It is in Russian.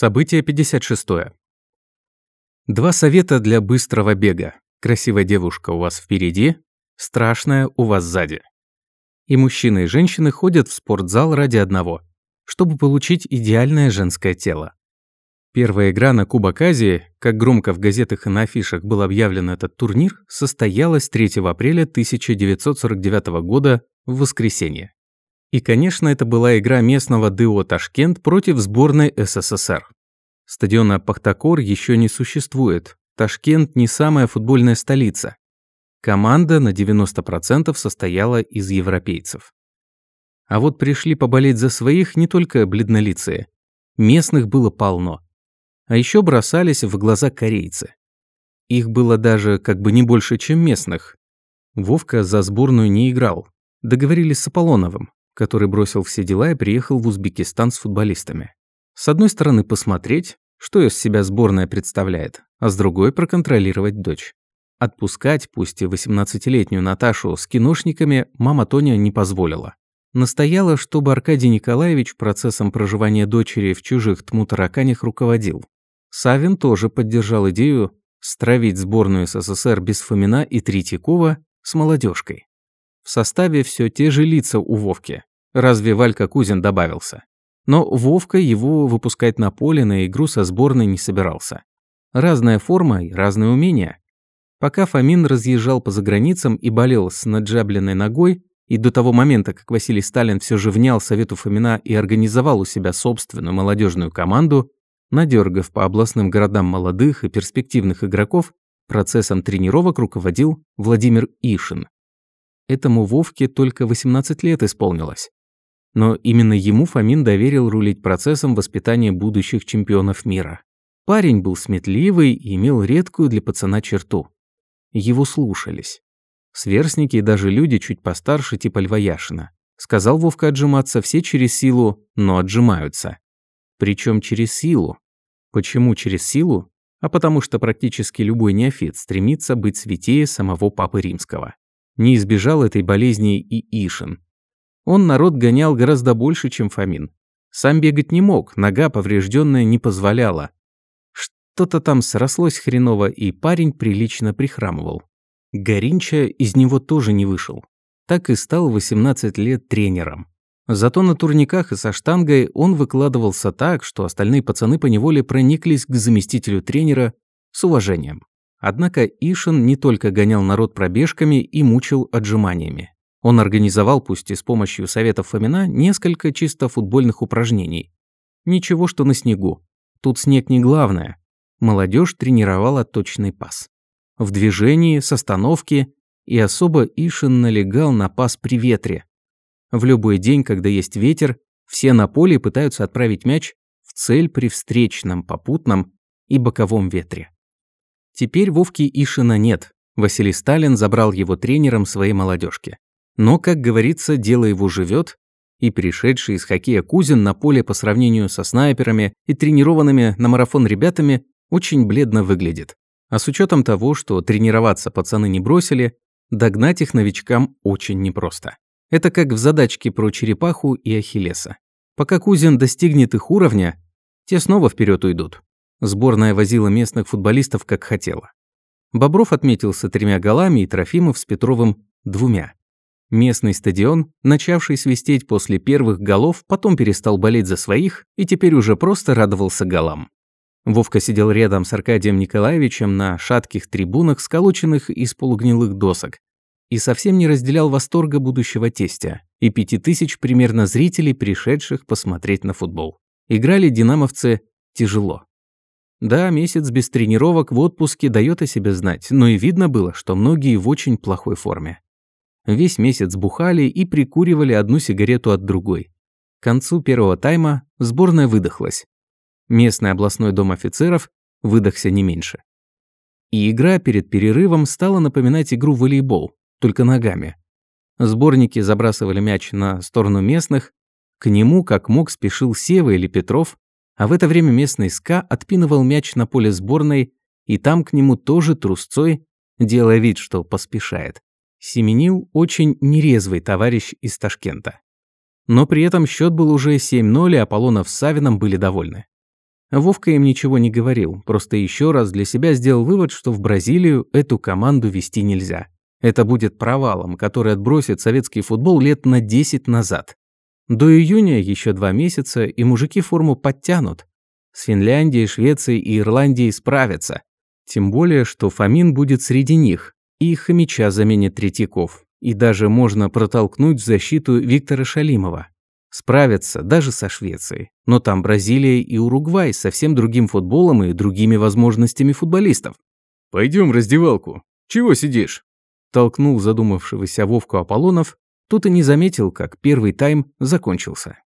Событие 56. Два совета для быстрого бега. Красивая девушка у вас впереди, страшная у вас сзади. И мужчины и женщины ходят в спортзал ради одного, чтобы получить идеальное женское тело. Первая игра на Кубок Азии, как громко в газетах и на афишах был объявлен этот турнир, состоялась 3 апреля 1949 года в воскресенье. И, конечно, это была игра местного ДО «Ташкент» против сборной СССР. Стадиона Пахтакор еще не существует. Ташкент не самая футбольная столица. Команда на 90% состояла из европейцев. А вот пришли поболеть за своих не только бледнолицые. Местных было полно. А еще бросались в глаза корейцы. Их было даже как бы не больше, чем местных. Вовка за сборную не играл. Договорились с Аполлоновым который бросил все дела и приехал в Узбекистан с футболистами. С одной стороны, посмотреть, что из себя сборная представляет, а с другой – проконтролировать дочь. Отпускать, пусть и 18-летнюю Наташу, с киношниками мама Тоня не позволила. Настояла, чтобы Аркадий Николаевич процессом проживания дочери в чужих тму-тараканях руководил. Савин тоже поддержал идею стравить сборную СССР без Фомина и Третьякова с молодежкой. В составе все те же лица у Вовки. Разве Валька Кузин добавился? Но Вовка его выпускать на поле на игру со сборной не собирался. Разная форма и разные умения. Пока Фомин разъезжал по заграницам и болел с наджабленной ногой, и до того момента, как Василий Сталин все же внял совету Фомина и организовал у себя собственную молодежную команду, надергав по областным городам молодых и перспективных игроков, процессом тренировок руководил Владимир Ишин. Этому Вовке только 18 лет исполнилось. Но именно ему Фомин доверил рулить процессом воспитания будущих чемпионов мира. Парень был сметливый и имел редкую для пацана черту. Его слушались. Сверстники и даже люди чуть постарше, типа Льва Яшина. Сказал Вовка отжиматься все через силу, но отжимаются. Причем через силу. Почему через силу? А потому что практически любой неофит стремится быть святее самого Папы Римского. Не избежал этой болезни и Ишин. Он народ гонял гораздо больше, чем Фомин. Сам бегать не мог, нога поврежденная не позволяла. Что-то там срослось хреново, и парень прилично прихрамывал. Горинча из него тоже не вышел. Так и стал 18 лет тренером. Зато на турниках и со штангой он выкладывался так, что остальные пацаны поневоле прониклись к заместителю тренера с уважением. Однако Ишин не только гонял народ пробежками и мучил отжиманиями. Он организовал, пусть и с помощью советов Фомина, несколько чисто футбольных упражнений. Ничего, что на снегу. Тут снег не главное. Молодежь тренировала точный пас. В движении, с остановки, и особо Ишин налегал на пас при ветре. В любой день, когда есть ветер, все на поле пытаются отправить мяч в цель при встречном, попутном и боковом ветре. Теперь Вовки Ишина нет. Василий Сталин забрал его тренером своей молодежки. Но, как говорится, дело его живет, и пришедший из хоккея Кузин на поле по сравнению со снайперами и тренированными на марафон ребятами очень бледно выглядит. А с учетом того, что тренироваться пацаны не бросили, догнать их новичкам очень непросто. Это как в задачке про черепаху и ахиллеса. Пока Кузин достигнет их уровня, те снова вперед уйдут. Сборная возила местных футболистов как хотела. Бобров отметился тремя голами и Трофимов с Петровым двумя. Местный стадион, начавший свистеть после первых голов, потом перестал болеть за своих и теперь уже просто радовался голам. Вовка сидел рядом с Аркадием Николаевичем на шатких трибунах, сколоченных из полугнилых досок, и совсем не разделял восторга будущего тестя и пяти тысяч примерно зрителей, пришедших посмотреть на футбол. Играли динамовцы тяжело. Да, месяц без тренировок в отпуске дает о себе знать, но и видно было, что многие в очень плохой форме. Весь месяц бухали и прикуривали одну сигарету от другой. К концу первого тайма сборная выдохлась. Местный областной дом офицеров выдохся не меньше. И игра перед перерывом стала напоминать игру в волейбол, только ногами. Сборники забрасывали мяч на сторону местных, к нему как мог спешил Сева или Петров, а в это время местный СКА отпинывал мяч на поле сборной, и там к нему тоже трусцой, делая вид, что поспешает семенил очень нерезвый товарищ из Ташкента. Но при этом счет был уже 7-0, и Аполлонов с Савином были довольны. Вовка им ничего не говорил, просто еще раз для себя сделал вывод, что в Бразилию эту команду вести нельзя. Это будет провалом, который отбросит советский футбол лет на 10 назад. До июня еще два месяца, и мужики форму подтянут. С Финляндией, Швецией и Ирландией справятся. Тем более, что Фомин будет среди них, и Хомича заменит Третьяков. И даже можно протолкнуть в защиту Виктора Шалимова. Справятся даже со Швецией. Но там Бразилия и Уругвай с совсем другим футболом и другими возможностями футболистов. Пойдем раздевалку. Чего сидишь?» Толкнул задумавшегося Вовку Аполлонов, тот и не заметил, как первый тайм закончился.